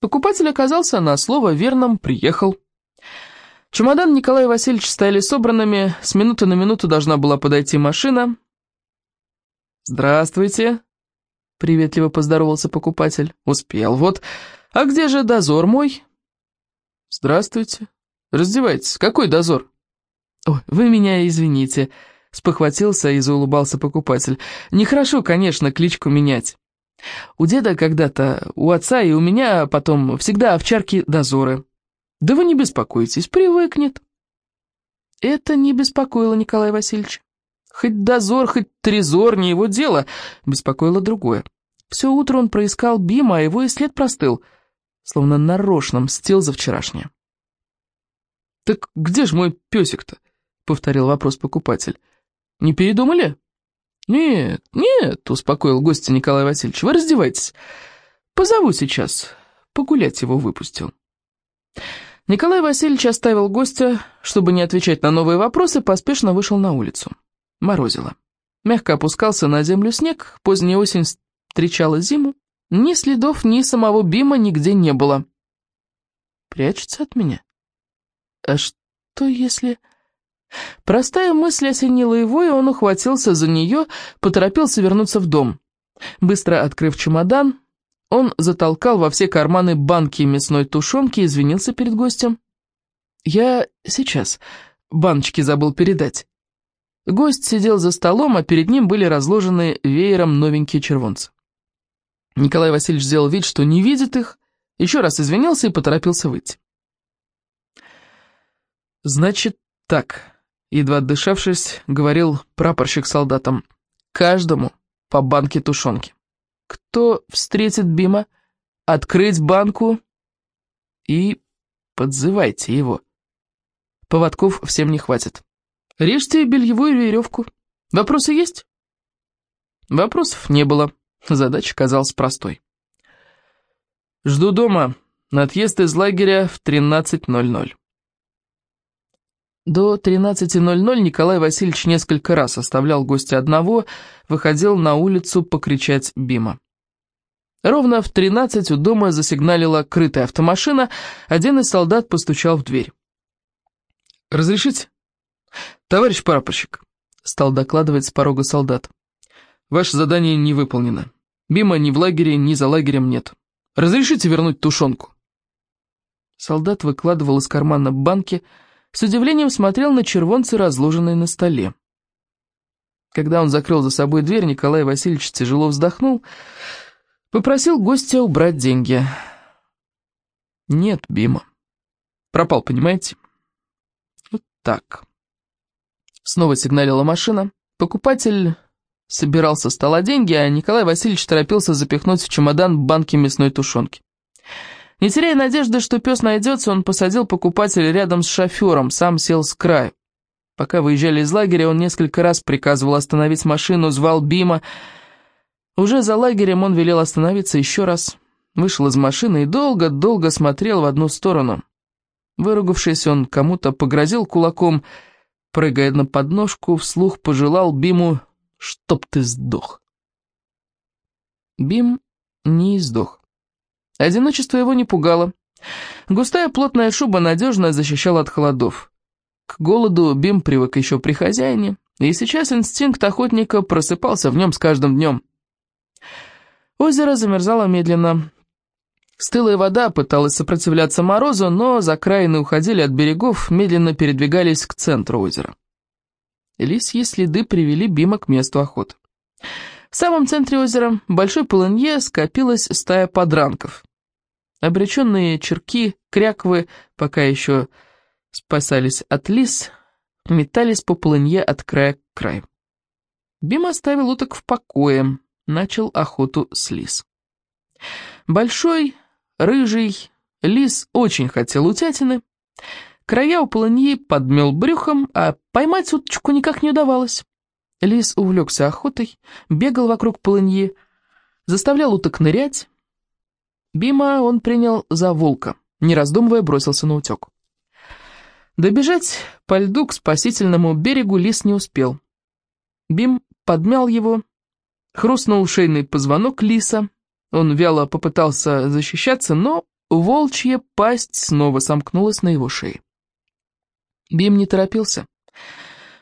Покупатель оказался на слово верном «приехал». Чемодан Николая Васильевича стояли собранными, с минуты на минуту должна была подойти машина. «Здравствуйте», — приветливо поздоровался покупатель. «Успел, вот. А где же дозор мой?» «Здравствуйте. Раздевайтесь. Какой дозор?» «Ой, вы меня извините», — спохватился и заулыбался покупатель. «Нехорошо, конечно, кличку менять. У деда когда-то, у отца и у меня потом всегда овчарки-дозоры. Да вы не беспокойтесь, привыкнет». Это не беспокоило Николая Васильевича. Хоть дозор, хоть трезор, не его дело, беспокоило другое. Все утро он проискал Бима, а его и след простыл, словно нарочно мстил за вчерашнее. «Так где же мой песик-то?» — повторил вопрос покупатель. «Не передумали?» «Нет, нет», — успокоил гостя Николай Васильевич, — «вы раздевайтесь. Позову сейчас. Погулять его выпустил». Николай Васильевич оставил гостя, чтобы не отвечать на новые вопросы, поспешно вышел на улицу. Морозило. Мягко опускался на землю снег, поздняя осень встречала зиму. Ни следов, ни самого Бима нигде не было. Прячется от меня? А что если... Простая мысль осенила его, и он ухватился за нее, поторопился вернуться в дом. Быстро открыв чемодан, он затолкал во все карманы банки мясной тушенки и извинился перед гостем. «Я сейчас. Баночки забыл передать». Гость сидел за столом, а перед ним были разложены веером новенькие червонцы. Николай Васильевич сделал вид, что не видит их, еще раз извинился и поторопился выйти. «Значит так», — едва отдышавшись, говорил прапорщик солдатам, «каждому по банке тушенки. Кто встретит Бима, открыть банку и подзывайте его. Поводков всем не хватит. Режьте бельевую веревку. Вопросы есть?» Вопросов не было. Задача казалась простой. «Жду дома. Отъезд из лагеря в 13.00». До 13.00 Николай Васильевич несколько раз оставлял гостя одного, выходил на улицу покричать Бима. Ровно в 13 у дома засигналила крытая автомашина, один из солдат постучал в дверь. «Разрешите?» «Товарищ прапорщик», — стал докладывать с порога солдат. «Ваше задание не выполнено. Бима ни в лагере, ни за лагерем нет. Разрешите вернуть тушенку?» Солдат выкладывал из кармана банки, с удивлением смотрел на червонцы, разложенные на столе. Когда он закрыл за собой дверь, Николай Васильевич тяжело вздохнул, попросил гостя убрать деньги. «Нет, Бима. Пропал, понимаете?» «Вот так». Снова сигналила машина. Покупатель собирал со стола деньги, а Николай Васильевич торопился запихнуть в чемодан банки мясной тушенки. Не теряя надежды, что пес найдется, он посадил покупателя рядом с шофером, сам сел с краю. Пока выезжали из лагеря, он несколько раз приказывал остановить машину, звал Бима. Уже за лагерем он велел остановиться еще раз. Вышел из машины и долго-долго смотрел в одну сторону. Выругавшись, он кому-то погрозил кулаком, прыгая на подножку, вслух пожелал Биму, чтоб ты сдох. Бим не сдох. Одиночество его не пугало. Густая плотная шуба надежно защищала от холодов. К голоду Бим привык еще при хозяине, и сейчас инстинкт охотника просыпался в нем с каждым днем. Озеро замерзало медленно. Стылая вода пыталась сопротивляться морозу, но закраины уходили от берегов, медленно передвигались к центру озера. Лисьи следы привели Бима к месту охоты. В самом центре озера, большой полынье, скопилась стая подранков. Обреченные черки, кряквы, пока еще спасались от лис, метались по полынье от края к краю. Бим оставил уток в покое, начал охоту с лис. Большой, рыжий, лис очень хотел утятины. Края у полыньи подмел брюхом, а поймать уточку никак не удавалось. Лис увлекся охотой, бегал вокруг полыньи, заставлял уток нырять, Бима он принял за волка, не раздумывая бросился на утек. Добежать по льду к спасительному берегу лис не успел. Бим подмял его, хрустнул шейный позвонок лиса. Он вяло попытался защищаться, но волчья пасть снова сомкнулась на его шее. Бим не торопился.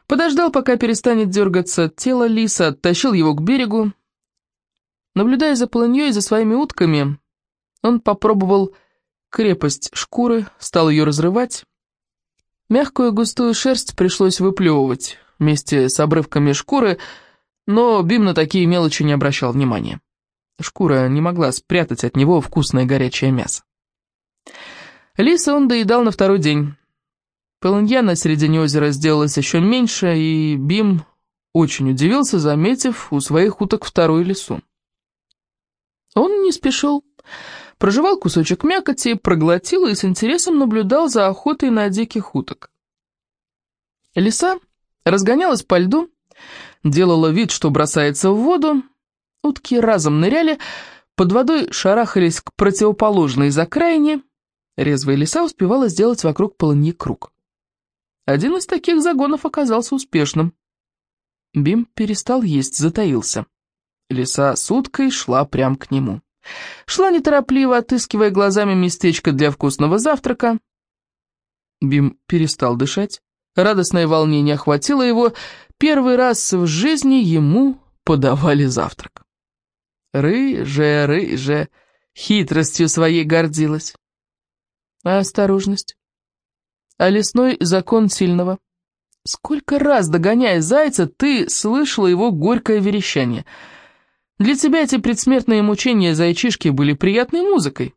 Подождал, пока перестанет дергаться тело лиса, оттащил его к берегу. Наблюдая за полыньей и за своими утками, он попробовал крепость шкуры, стал ее разрывать. Мягкую густую шерсть пришлось выплевывать вместе с обрывками шкуры, но Бим на такие мелочи не обращал внимания. Шкура не могла спрятать от него вкусное горячее мясо. Лиса он доедал на второй день. Полынья на середине озера сделалась еще меньше, и Бим очень удивился, заметив у своих уток вторую лису. Он не спешил, прожевал кусочек мякоти, проглотил и с интересом наблюдал за охотой на диких уток. Лиса разгонялась по льду, делала вид, что бросается в воду, утки разом ныряли, под водой шарахались к противоположной закраине, резвая лиса успевала сделать вокруг полыньи круг. Один из таких загонов оказался успешным. Бим перестал есть, затаился. Лиса с уткой шла прямо к нему. Шла неторопливо, отыскивая глазами местечко для вкусного завтрака. Бим перестал дышать. Радостное волнение охватило его. Первый раз в жизни ему подавали завтрак. Рыжая, рыжая, хитростью своей гордилась. А осторожность? а лесной закон сильного. Сколько раз, догоняя зайца, ты слышала его горькое верещание. Для тебя эти предсмертные мучения зайчишки были приятной музыкой.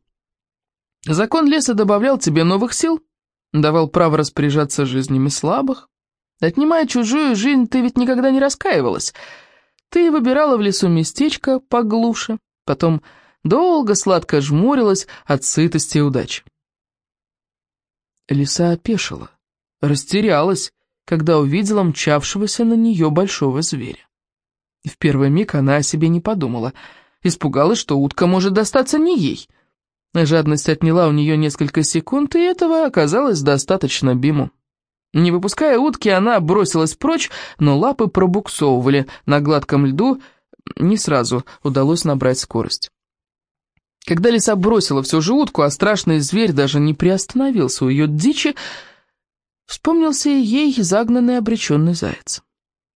Закон леса добавлял тебе новых сил, давал право распоряжаться жизнями слабых. Отнимая чужую жизнь, ты ведь никогда не раскаивалась. Ты выбирала в лесу местечко поглуше, потом долго сладко жмурилась от сытости и удачи. Лиса опешила, растерялась, когда увидела мчавшегося на нее большого зверя. В первый миг она о себе не подумала, испугалась, что утка может достаться не ей. Жадность отняла у нее несколько секунд, и этого оказалось достаточно Биму. Не выпуская утки, она бросилась прочь, но лапы пробуксовывали на гладком льду, не сразу удалось набрать скорость. Когда лиса бросила всю же утку, а страшный зверь даже не приостановился у ее дичи, вспомнился ей загнанный обреченный заяц.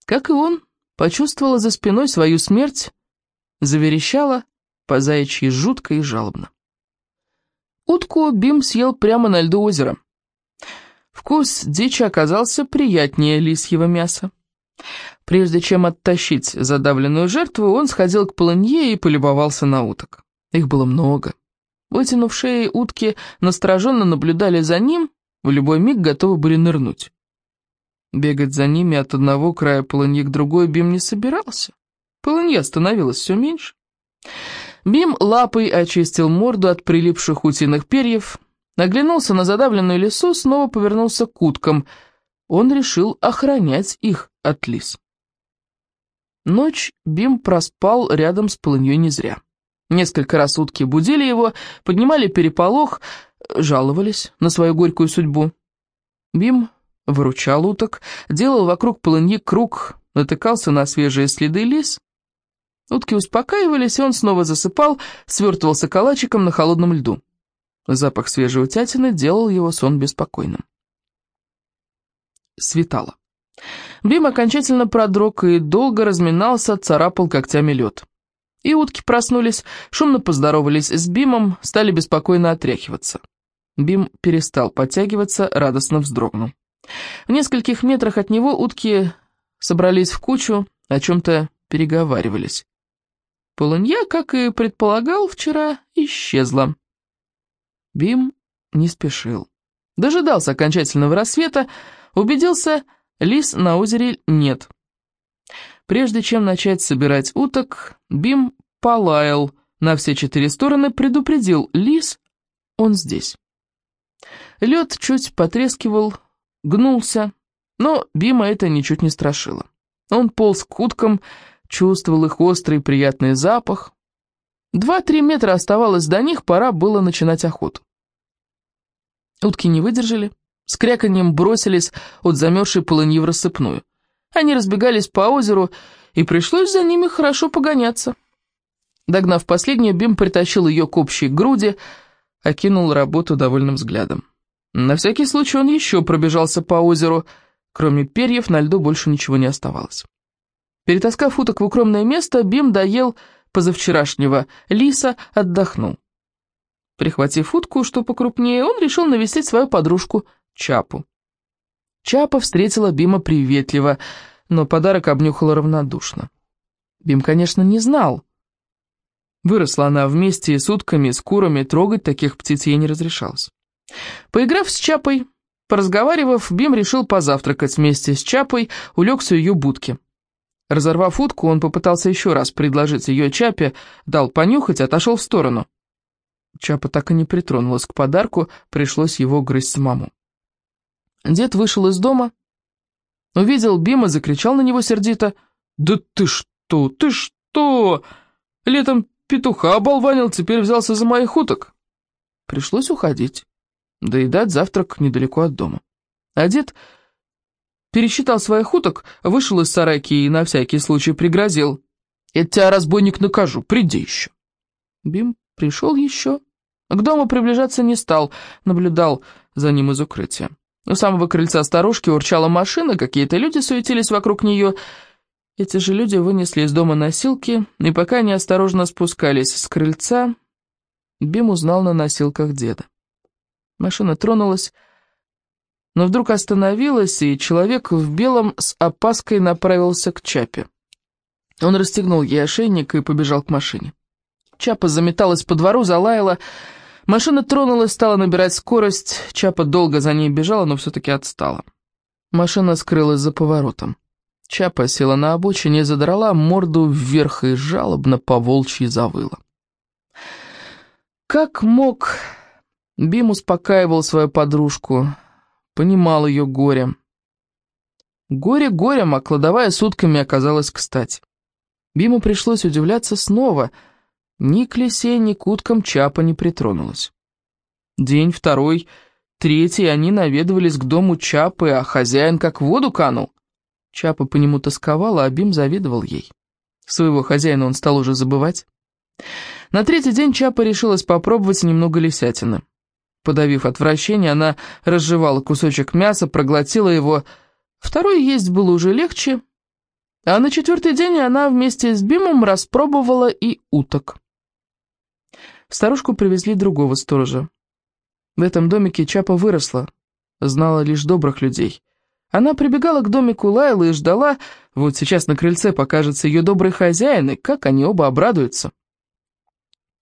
Как и он, почувствовала за спиной свою смерть, заверещала по заячьи жутко и жалобно. Утку Бим съел прямо на льду озера. Вкус дичи оказался приятнее лисьего мяса. Прежде чем оттащить задавленную жертву, он сходил к полынье и полюбовался на уток. Их было много. Вытянув шеи, утки настороженно наблюдали за ним, в любой миг готовы были нырнуть. Бегать за ними от одного края полыньи к другой Бим не собирался. Полынья становилась все меньше. Бим лапой очистил морду от прилипших утиных перьев, наглянулся на задавленную лесу, снова повернулся к уткам. Он решил охранять их от лис. Ночь Бим проспал рядом с полыньей не зря. Несколько раз утки будили его, поднимали переполох, жаловались на свою горькую судьбу. Бим выручал уток, делал вокруг полыньи круг, натыкался на свежие следы лис. Утки успокаивались, и он снова засыпал, свертывался калачиком на холодном льду. Запах свежей утятины делал его сон беспокойным. Светало. Бим окончательно продрог и долго разминался, царапал когтями лед. И утки проснулись, шумно поздоровались с Бимом, стали беспокойно отряхиваться. Бим перестал подтягиваться, радостно вздрогнул. В нескольких метрах от него утки собрались в кучу, о чем-то переговаривались. Полынья, как и предполагал вчера, исчезла. Бим не спешил. Дожидался окончательного рассвета, убедился, лис на озере нет. Прежде чем начать собирать уток, Бим полаял на все четыре стороны, предупредил лис, он здесь. Лед чуть потрескивал, гнулся, но Бима это ничуть не страшило. Он полз к уткам, чувствовал их острый приятный запах. Два-три метра оставалось до них, пора было начинать охоту. Утки не выдержали, с кряканьем бросились от замерзшей полыньи в рассыпную. Они разбегались по озеру, и пришлось за ними хорошо погоняться. Догнав последнюю, Бим притащил ее к общей груди, окинул работу довольным взглядом. На всякий случай он еще пробежался по озеру. Кроме перьев, на льду больше ничего не оставалось. Перетаскав уток в укромное место, Бим доел позавчерашнего лиса, отдохнул. Прихватив утку, что покрупнее, он решил навестить свою подружку Чапу. Чапа встретила Бима приветливо, но подарок обнюхала равнодушно. Бим, конечно, не знал. Выросла она вместе с утками, с курами, трогать таких птиц ей не разрешалось. Поиграв с Чапой, поразговаривав, Бим решил позавтракать вместе с Чапой, улегся в ее будке. Разорвав утку, он попытался еще раз предложить ее Чапе, дал понюхать, отошел в сторону. Чапа так и не притронулась к подарку, пришлось его грызть самому. Дед вышел из дома, увидел Бима, закричал на него сердито. «Да ты что, ты что? Летом петуха оболванил, теперь взялся за моих уток». Пришлось уходить, доедать завтрак недалеко от дома. А дед пересчитал своих уток, вышел из сарайки и на всякий случай пригрозил. «Я тебя, разбойник, накажу, приди еще». Бим пришел еще, к дому приближаться не стал, наблюдал за ним из укрытия. У самого крыльца старушки урчала машина, какие-то люди суетились вокруг нее. Эти же люди вынесли из дома носилки, и пока они осторожно спускались с крыльца, Бим узнал на носилках деда. Машина тронулась, но вдруг остановилась, и человек в белом с опаской направился к Чапе. Он расстегнул ей ошейник и побежал к машине. Чапа заметалась по двору, залаяла. Машина тронулась, стала набирать скорость. Чапа долго за ней бежала, но все-таки отстала. Машина скрылась за поворотом. Чапа села на обочине, задрала морду вверх и жалобно по волчьи завыла. Как мог, Бим успокаивал свою подружку, понимал ее горе. Горе горем, а кладовая сутками оказалась кстати. Биму пришлось удивляться снова — ни к лисе, ни к уткам Чапа не притронулась. День второй, третий они наведывались к дому Чапы, а хозяин как в воду канул. Чапа по нему тосковала, а Бим завидовал ей. Своего хозяина он стал уже забывать. На третий день Чапа решилась попробовать немного лисятины. Подавив отвращение, она разжевала кусочек мяса, проглотила его. Второй есть было уже легче, а на четвертый день она вместе с Бимом распробовала и уток. Старушку привезли другого сторожа. В этом домике Чапа выросла, знала лишь добрых людей. Она прибегала к домику Лайлы и ждала, вот сейчас на крыльце покажется ее добрый хозяин, и как они оба обрадуются.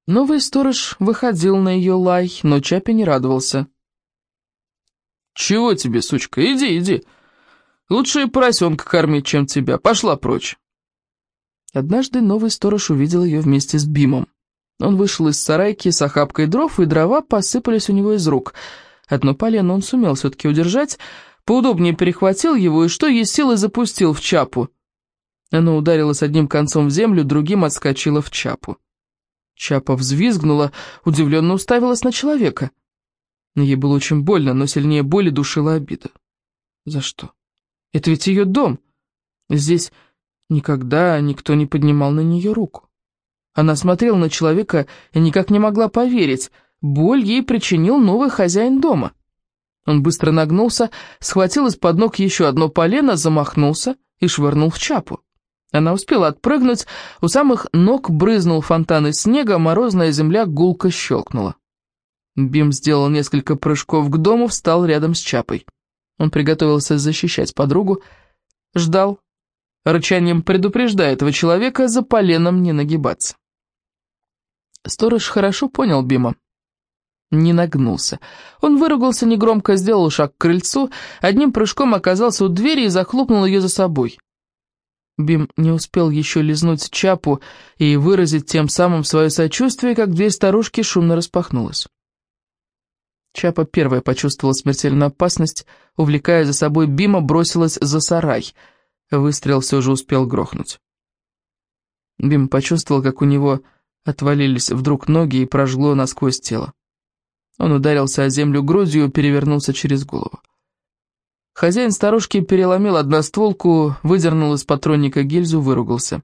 Новый сторож выходил на ее лай, но Чапе не радовался. «Чего тебе, сучка? Иди, иди. Лучше поросенка кормить, чем тебя. Пошла прочь». Однажды новый сторож увидел ее вместе с Бимом. Он вышел из сарайки с охапкой дров, и дрова посыпались у него из рук. Одно полено он сумел все-таки удержать, поудобнее перехватил его и что есть силы запустил в чапу. Оно ударилось одним концом в землю, другим отскочило в чапу. Чапа взвизгнула, удивленно уставилась на человека. Ей было очень больно, но сильнее боли душила обида. За что? Это ведь ее дом. Здесь никогда никто не поднимал на нее руку. Она смотрела на человека и никак не могла поверить. Боль ей причинил новый хозяин дома. Он быстро нагнулся, схватил из-под ног еще одно полено, замахнулся и швырнул в чапу. Она успела отпрыгнуть, у самых ног брызнул фонтан из снега, морозная земля гулко щелкнула. Бим сделал несколько прыжков к дому, встал рядом с чапой. Он приготовился защищать подругу, ждал, рычанием предупреждая этого человека за поленом не нагибаться. Сторож хорошо понял Бима. Не нагнулся. Он выругался негромко, сделал шаг к крыльцу, одним прыжком оказался у двери и захлопнул ее за собой. Бим не успел еще лизнуть чапу и выразить тем самым свое сочувствие, как дверь старушки шумно распахнулась. Чапа первая почувствовала смертельную опасность, увлекая за собой Бима, бросилась за сарай. Выстрел все же успел грохнуть. Бим почувствовал, как у него Отвалились вдруг ноги и прожгло насквозь тело. Он ударился о землю грудью и перевернулся через голову. Хозяин старушки переломил одностволку, выдернул из патронника гильзу, выругался.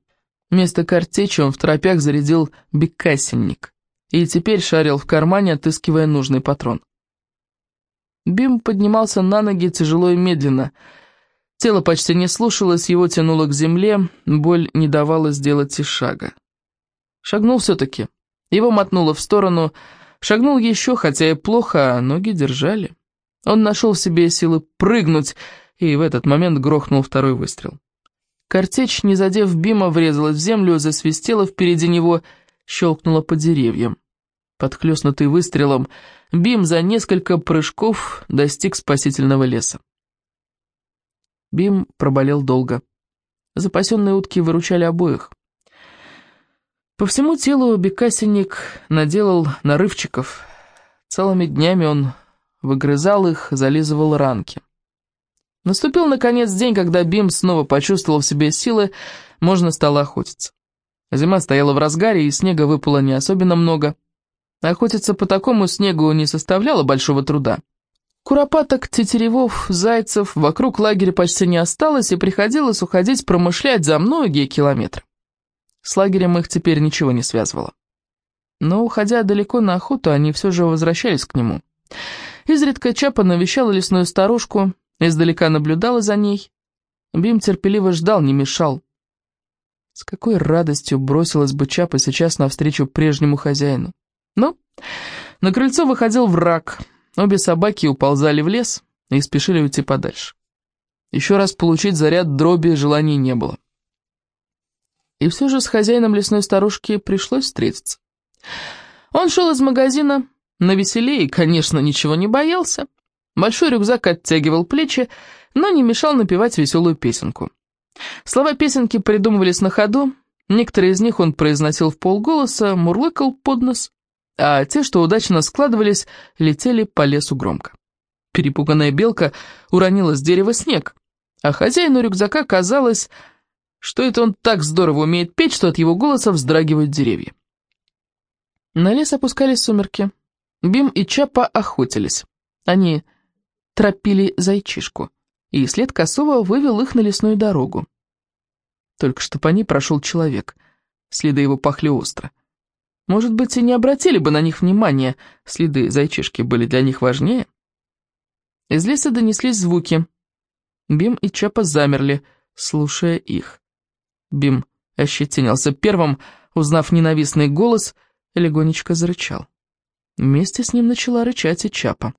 Вместо картечи он в тропях зарядил бекасенник. и теперь шарил в кармане, отыскивая нужный патрон. Бим поднимался на ноги тяжело и медленно. Тело почти не слушалось, его тянуло к земле, боль не давала сделать и шага. Шагнул все-таки. Его мотнуло в сторону, шагнул еще, хотя и плохо, а ноги держали. Он нашел в себе силы прыгнуть, и в этот момент грохнул второй выстрел. Картечь, не задев Бима, врезалась в землю, засвистела впереди него, щелкнула по деревьям. Подхлестнутый выстрелом, Бим за несколько прыжков достиг спасительного леса. Бим проболел долго. Запасенные утки выручали обоих. По всему телу бекасенник наделал нарывчиков. Целыми днями он выгрызал их, зализывал ранки. Наступил, наконец, день, когда Бим снова почувствовал в себе силы, можно стало охотиться. Зима стояла в разгаре, и снега выпало не особенно много. Охотиться по такому снегу не составляло большого труда. Куропаток, тетеревов, зайцев вокруг лагеря почти не осталось, и приходилось уходить промышлять за многие километры. С лагерем их теперь ничего не связывало. Но, уходя далеко на охоту, они все же возвращались к нему. Изредка Чапа навещала лесную старушку, издалека наблюдала за ней. Бим терпеливо ждал, не мешал. С какой радостью бросилась бы Чапа сейчас навстречу прежнему хозяину. Но на крыльцо выходил враг. Обе собаки уползали в лес и спешили уйти подальше. Еще раз получить заряд дроби желаний не было. И все же с хозяином лесной старушки пришлось встретиться. Он шел из магазина, на веселее конечно, ничего не боялся. Большой рюкзак оттягивал плечи, но не мешал напевать веселую песенку. Слова песенки придумывались на ходу, некоторые из них он произносил в полголоса, мурлыкал под нос, а те, что удачно складывались, летели по лесу громко. Перепуганная белка уронила с дерева снег, а хозяину рюкзака казалось, что это он так здорово умеет петь, что от его голоса вздрагивают деревья. На лес опускались сумерки. Бим и Чапа охотились. Они тропили зайчишку, и след косого вывел их на лесную дорогу. Только что по ней прошел человек. Следы его пахли остро. Может быть, и не обратили бы на них внимания, следы зайчишки были для них важнее. Из леса донеслись звуки. Бим и Чапа замерли, слушая их. Бим ощетинился первым, узнав ненавистный голос, легонечко зарычал. Вместе с ним начала рычать и Чапа.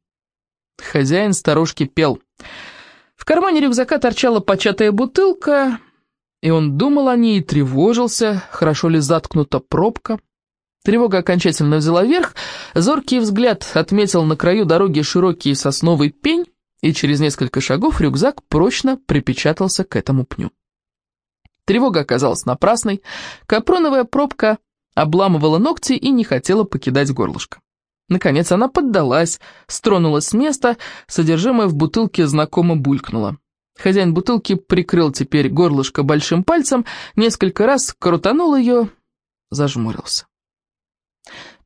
Хозяин старушки пел. В кармане рюкзака торчала початая бутылка, и он думал о ней и тревожился, хорошо ли заткнута пробка. Тревога окончательно взяла верх, зоркий взгляд отметил на краю дороги широкий сосновый пень, и через несколько шагов рюкзак прочно припечатался к этому пню. Тревога оказалась напрасной, капроновая пробка обламывала ногти и не хотела покидать горлышко. Наконец она поддалась, стронулась с места, содержимое в бутылке знакомо булькнуло. Хозяин бутылки прикрыл теперь горлышко большим пальцем, несколько раз крутанул ее, зажмурился.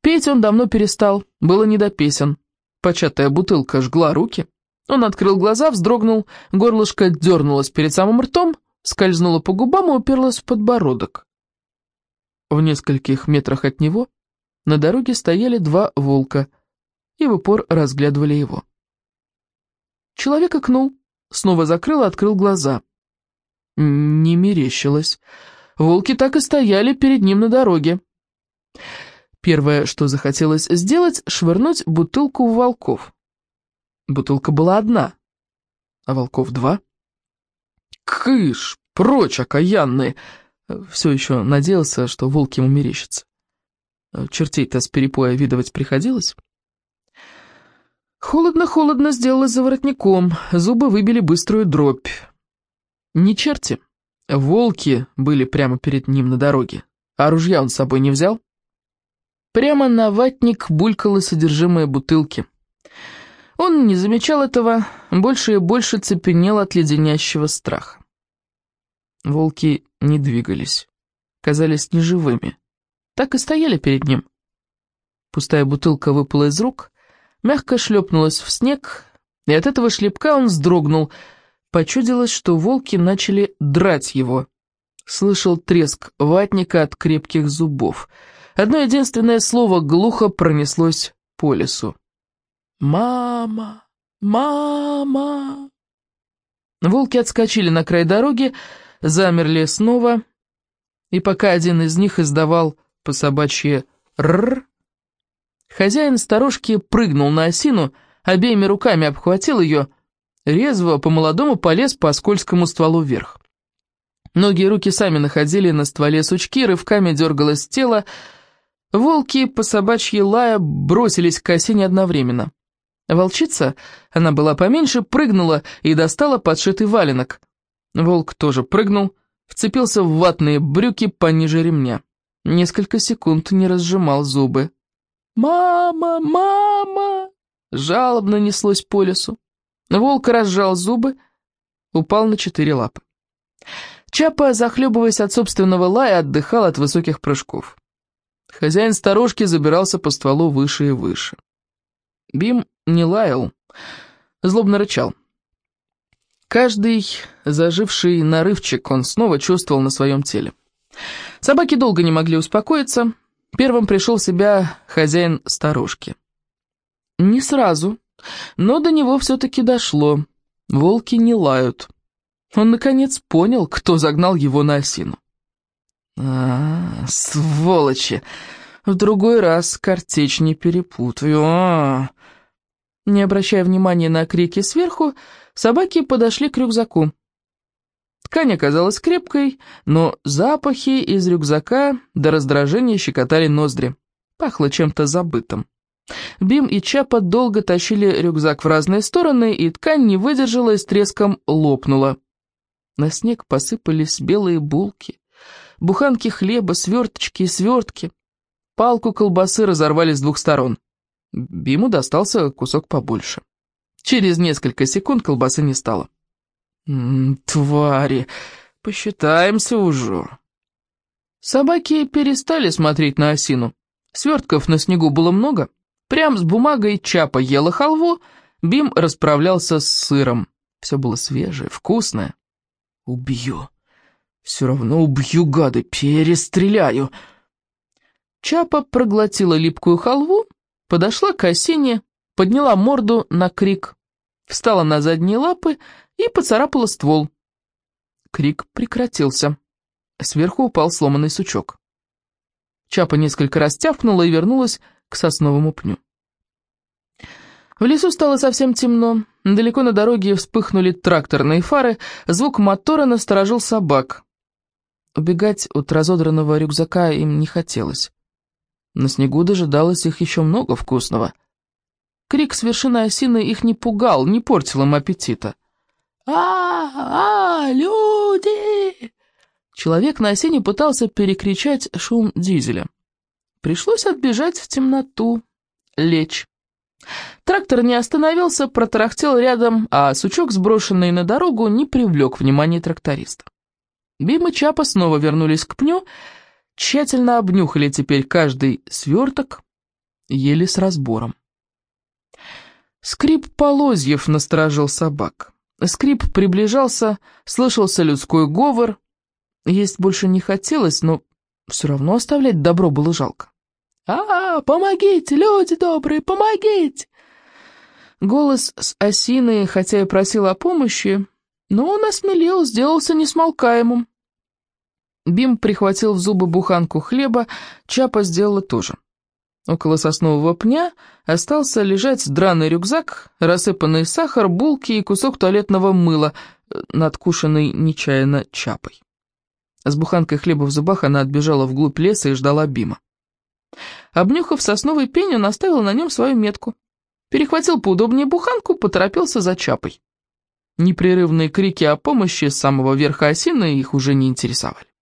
Петь он давно перестал, было не до песен. Початая бутылка жгла руки. Он открыл глаза, вздрогнул, горлышко дернулось перед самым ртом, скользнуло по губам и уперлось в подбородок. В нескольких метрах от него на дороге стояли два волка и в упор разглядывали его. Человек окнул, снова закрыл и открыл глаза. Не мерещилось. Волки так и стояли перед ним на дороге. Первое, что захотелось сделать, швырнуть бутылку в волков. Бутылка была одна, а волков два. «Кыш! Прочь, окаянные!» Все еще надеялся, что волк ему мерещится. Чертей-то с перепоя видывать приходилось. Холодно-холодно сделалось за воротником, зубы выбили быструю дробь. Не черти, волки были прямо перед ним на дороге, а ружья он с собой не взял. Прямо на ватник булькало содержимое бутылки. Он не замечал этого, больше и больше цепенел от леденящего страха. Волки не двигались, казались неживыми так и стояли перед ним. Пустая бутылка выпала из рук, мягко шлепнулась в снег, и от этого шлепка он вздрогнул. Почудилось, что волки начали драть его. Слышал треск ватника от крепких зубов. Одно единственное слово глухо пронеслось по лесу. «Мама! Мама!» Волки отскочили на край дороги, замерли снова, и пока один из них издавал по собачье «рррр», хозяин сторожки прыгнул на осину, обеими руками обхватил ее, резво по-молодому полез по скользкому стволу вверх. Ноги и руки сами находили на стволе сучки, рывками дергалось тело. Волки по собачьи лая бросились к осине одновременно. Волчица, она была поменьше, прыгнула и достала подшитый валенок. Волк тоже прыгнул, вцепился в ватные брюки пониже ремня. Несколько секунд не разжимал зубы. «Мама! Мама!» Жалобно неслось по лесу. Волк разжал зубы, упал на четыре лапы. Чапа, захлебываясь от собственного лая, отдыхал от высоких прыжков. Хозяин сторожки забирался по стволу выше и выше. Бим не лаял, злобно рычал. Каждый заживший нарывчик он снова чувствовал на своем теле. Собаки долго не могли успокоиться. Первым пришел в себя хозяин сторожки. Не сразу, но до него все-таки дошло. Волки не лают. Он, наконец, понял, кто загнал его на осину. а, сволочи! В другой раз картечь не перепутаю. А -а -а. Не обращая внимания на крики сверху, собаки подошли к рюкзаку. Ткань оказалась крепкой, но запахи из рюкзака до раздражения щекотали ноздри. Пахло чем-то забытым. Бим и Чапа долго тащили рюкзак в разные стороны, и ткань не выдержала и с треском лопнула. На снег посыпались белые булки, буханки хлеба, сверточки и свертки. Палку колбасы разорвали с двух сторон. Биму достался кусок побольше. Через несколько секунд колбасы не стало. «М -м, «Твари, посчитаемся уже». Собаки перестали смотреть на осину. Свертков на снегу было много. Прям с бумагой Чапа ела халву, Бим расправлялся с сыром. Все было свежее, вкусное. Убью. Все равно убью, гады, перестреляю. Чапа проглотила липкую халву, подошла к осине, подняла морду на крик, встала на задние лапы и поцарапала ствол. Крик прекратился. Сверху упал сломанный сучок. Чапа несколько раз тявкнула и вернулась к сосновому пню. В лесу стало совсем темно. Далеко на дороге вспыхнули тракторные фары, звук мотора насторожил собак. Убегать от разодранного рюкзака им не хотелось. На снегу дожидалось их еще много вкусного. Крик с вершины осины их не пугал, не портил им аппетита. А а люди!» Человек на осине пытался перекричать шум дизеля. Пришлось отбежать в темноту, лечь. Трактор не остановился, протарахтел рядом, а сучок, сброшенный на дорогу, не привлек внимания тракториста. Бим и Чапа снова вернулись к пню, тщательно обнюхали теперь каждый сверток, ели с разбором. Скрип полозьев насторожил собак. Скрип приближался, слышался людской говор. Есть больше не хотелось, но все равно оставлять добро было жалко. «А, помогите, люди добрые, помогите!» Голос с осины, хотя и просил о помощи, но он осмелел, сделался несмолкаемым. Бим прихватил в зубы буханку хлеба, Чапа сделала тоже. Около соснового пня остался лежать драный рюкзак, рассыпанный сахар, булки и кусок туалетного мыла, надкушенный нечаянно Чапой. С буханкой хлеба в зубах она отбежала вглубь леса и ждала Бима. Обнюхав сосновый пень, он оставил на нем свою метку. Перехватил поудобнее буханку, поторопился за чапой. Непрерывные крики о помощи с самого верха осины их уже не интересовали.